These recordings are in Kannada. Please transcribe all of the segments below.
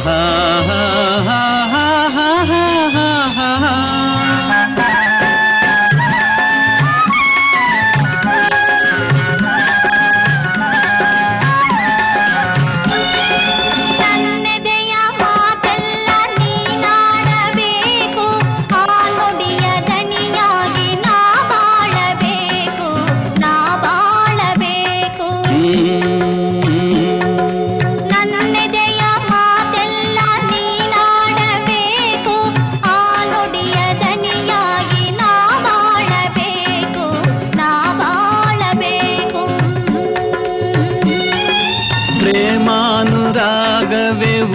ha ha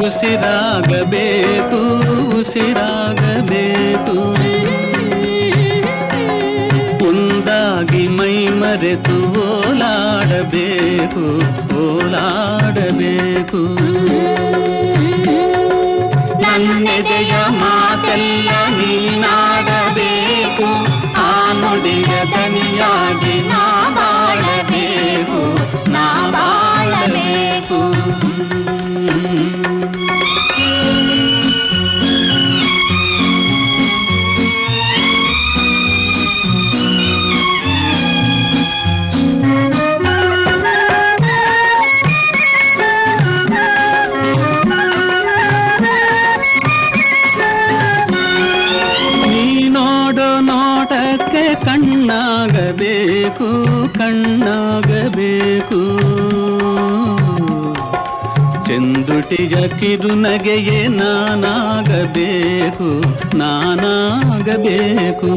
ಉಸಿರಾಗಬೇಕು ಉಸಿರಾಗಬೇಕು ಒಂದಾಗಿ ಮೈ ಮರೆತು ಓಲಾಡಬೇಕು ಓಲಾಡಬೇಕು ಕಣ್ಣಾಗಬೇಕು ಕಣ್ಣಾಗಬೇಕು. ಚೆಂದುಟಿಯ ಕಿರುನಗೆಯೇ ನಾನಾಗಬೇಕು ನಾನಾಗಬೇಕು.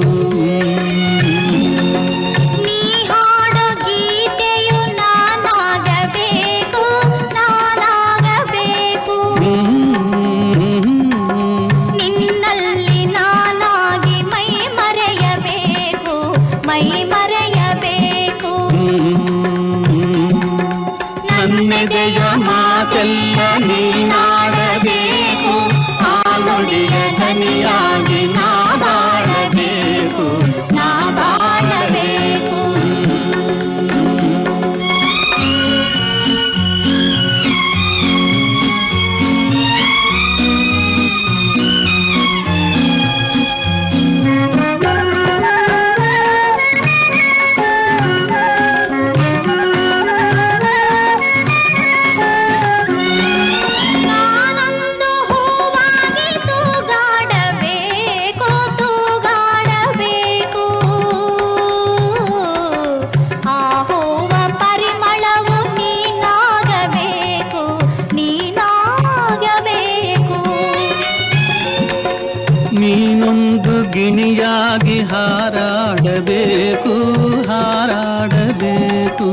ನನ್ನೆದೆಯ ಮಾತೆಲ್ಲ ನೀನಾಡಬೇಕು ಆ ನುಡಿಯ ನೀನೊಂದು ಗಿಣಿಯಾಗಿ ಹಾರಾಡಬೇಕು ಹಾರಾಡಬೇಕು.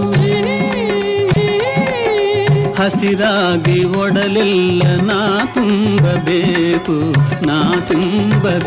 ಹಸಿರಾಗಿ ಒಡಲಿಲ್ಲ ನಾ ತುಂಬಬೇಕು ನಾ ತುಂಬಬೇಕು.